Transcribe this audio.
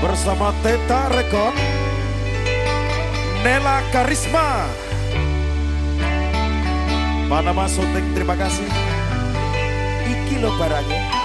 bersama Teta Rekon Nela Karisma. Panama Soteng terima kasih. Iki lo barangnya.